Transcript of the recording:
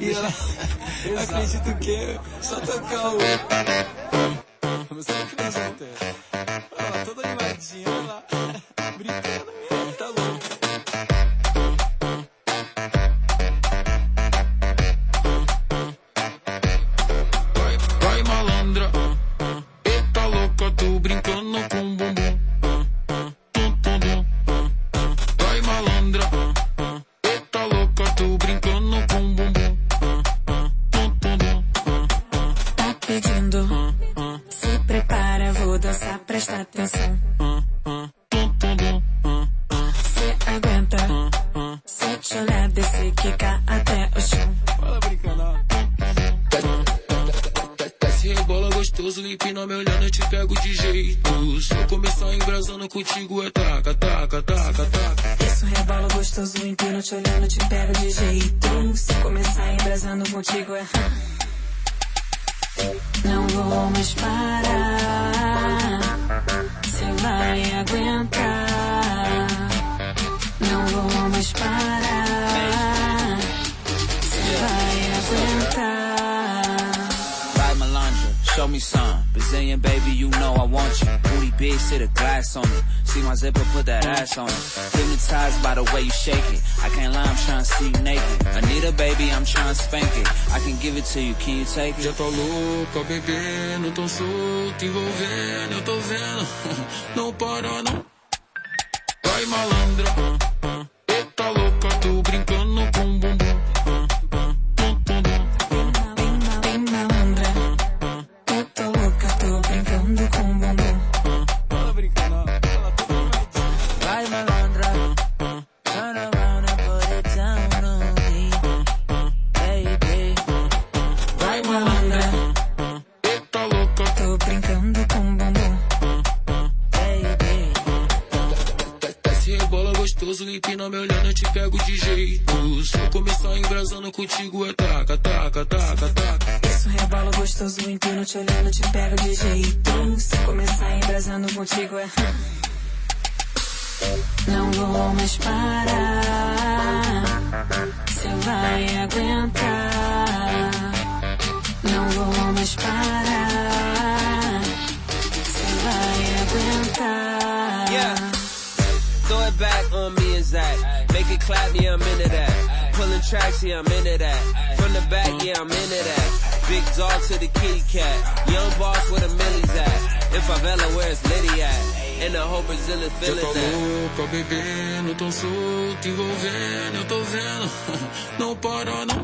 E ela acredita o quê? Só tocar o. Você acredita? Olha lá, toda animadinha, olha lá. Brincando mesmo, tá louco. Vai, vai malandra, eita louca, tô brincando com brincando com bumbum. Tá pedindo, se prepara, vou dançar, presta atenção. Cê aguenta, se te olhar, descer, quicar até o chão. Olha brincando. Desce rebola gostoso, empina me olhando, eu te pego de jeito. Se eu começar embrasando contigo, é taca, taca, taca, taca. Rebola gostoso, empino te olhando, te pego de jeito. Se começar embrasando contigo é. Não vou mais parar. Cê vai aguentar. Não vou mais parar. Cê vai aguentar. Right, Melandra, show me some. Brazilian baby, you know I want you. Big, sit a glass on it. See my zipper, put that ass on it. Hypnotized by the way you shake it. I can't lie, I'm trying to see naked. Anita, baby, I'm trying to spank it. I can give it to you, can you take Já it? tá louca, bebendo, tão solto, envolvendo, eu tô vendo. Não para, não. Vai malandra, o bumbum. Rebola gostoso, empina me olhando, eu te pego de jeito. Se eu começar embrasando contigo, é taca, taca, taca, taca. Isso rebola gostoso, empino te olhando, te pego de jeito. Se começar embrasando contigo é. Não vou mais parar. Yeah. Throw it back on me and Zach. Make it clap, yeah, I'm into that. Pulling tracks, yeah, I'm into that. From the back, yeah, I'm into that. Big dog to the kitty cat. Young boss where the millies at. In favela, where's Liddy at? And the whole Brazil is Já feeling tá that. louca, bebendo, tão solto, envolvendo, eu tô vendo. Não para, não.